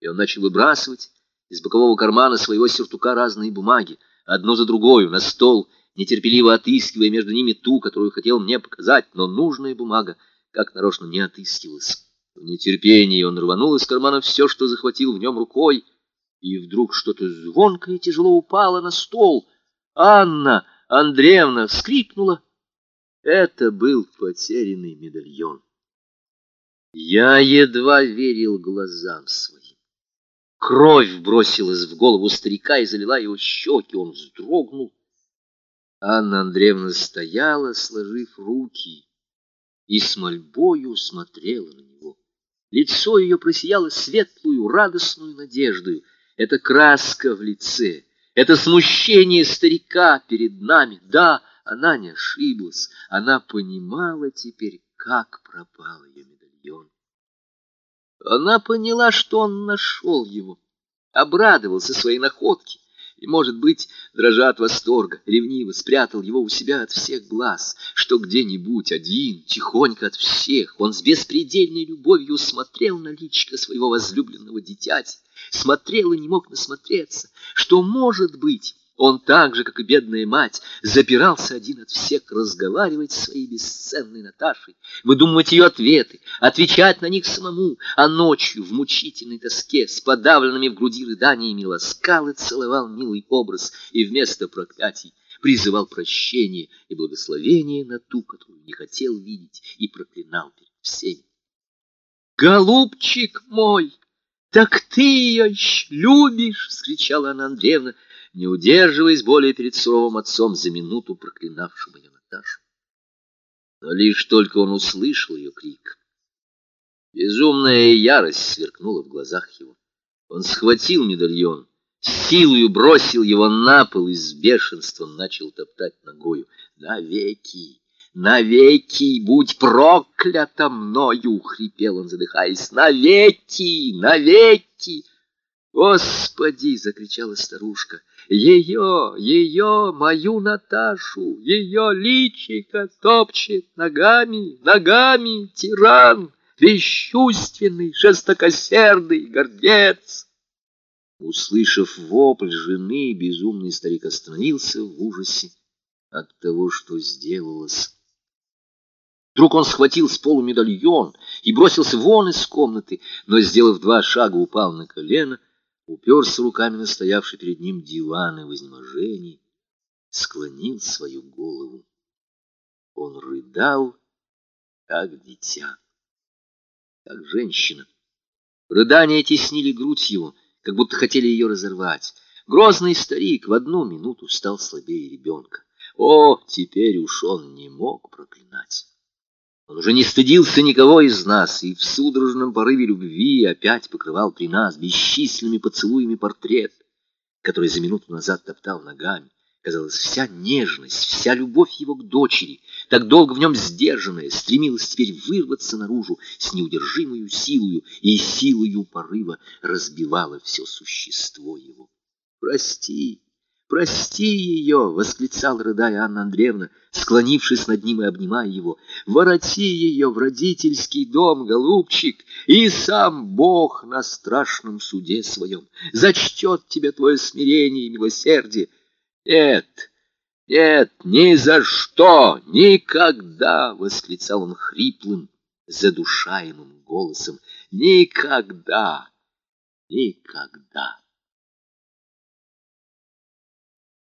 и он начал выбрасывать из бокового кармана своего сюртука разные бумаги, одну за другой, на стол, нетерпеливо отыскивая между ними ту, которую хотел мне показать, но нужная бумага как нарочно не отыскивалась. В нетерпении он рванул из кармана все, что захватил в нем рукой, и вдруг что-то звонкое и тяжело упало на стол. Анна Андреевна вскрикнула. Это был потерянный медальон. Я едва верил глазам своим. Кровь бросилась в голову старика и залила его щеки. Он вздрогнул. Анна Андреевна стояла, сложив руки, и с мольбою смотрела на него. Лицо ее просияло светлую, радостную надеждою. Это краска в лице, это смущение старика перед нами. Да, она не ошиблась, она понимала теперь, как пропал ее медальон. Она поняла, что он нашел его, обрадовался своей находке и, может быть, дрожа от восторга, ревниво спрятал его у себя от всех глаз, что где-нибудь один, тихонько от всех, он с беспредельной любовью смотрел на личико своего возлюбленного дитяти, смотрел и не мог насмотреться, что, может быть, он так же, как и бедная мать, запирался один от всех разговаривать с своей бесценной Наташей, выдумывать ее ответы, отвечать на них самому, а ночью в мучительной тоске с подавленными в груди рыданиями ласкал и целовал милый образ и вместо проклятий призывал прощение и благословение на ту, которую не хотел видеть, и проклинал перед всеми. «Голубчик мой, так ты ее любишь!» — вскричала Анна Андреевна — не удерживаясь более перед суровым отцом за минуту проклинавшим ее Наташу. Но лишь только он услышал ее крик, безумная ярость сверкнула в глазах его. Он схватил медальон, силою бросил его на пол и с бешенством начал топтать ногою. «Навеки! Навеки! Будь проклята мною!» — хрипел он, задыхаясь. «Навеки! Навеки!» «Господи!» — закричала старушка. «Ее, ее, мою Наташу, ее личико топчет ногами, ногами тиран, бесчувственный, жестокосердый гордец!» Услышав вопль жены, безумный старик остановился в ужасе от того, что сделалось. Вдруг он схватил с полу медальон и бросился вон из комнаты, но, сделав два шага, упал на колено уперся руками на стоявший перед ним диван и в изнеможении, склонил свою голову. Он рыдал, как дитя, как женщина. Рыдания теснили грудь его, как будто хотели ее разорвать. Грозный старик в одну минуту стал слабее ребенка. О, теперь уж он не мог проклинать. Он уже не стыдился никого из нас и в судорожном порыве любви опять покрывал при нас бесчисленными поцелуями портрет, который за минуту назад топтал ногами. Казалось, вся нежность, вся любовь его к дочери, так долго в нем сдержанная, стремилась теперь вырваться наружу с неудержимой силою и силою порыва разбивала все существо его. «Прости!» «Прости ее!» — восклицал, рыдая Анна Андреевна, склонившись над ним и обнимая его. «Вороти ее в родительский дом, голубчик, и сам Бог на страшном суде своем зачтет тебе твое смирение и милосердие. Нет, нет, ни за что, никогда!» — восклицал он хриплым, задушаемым голосом. «Никогда, никогда!»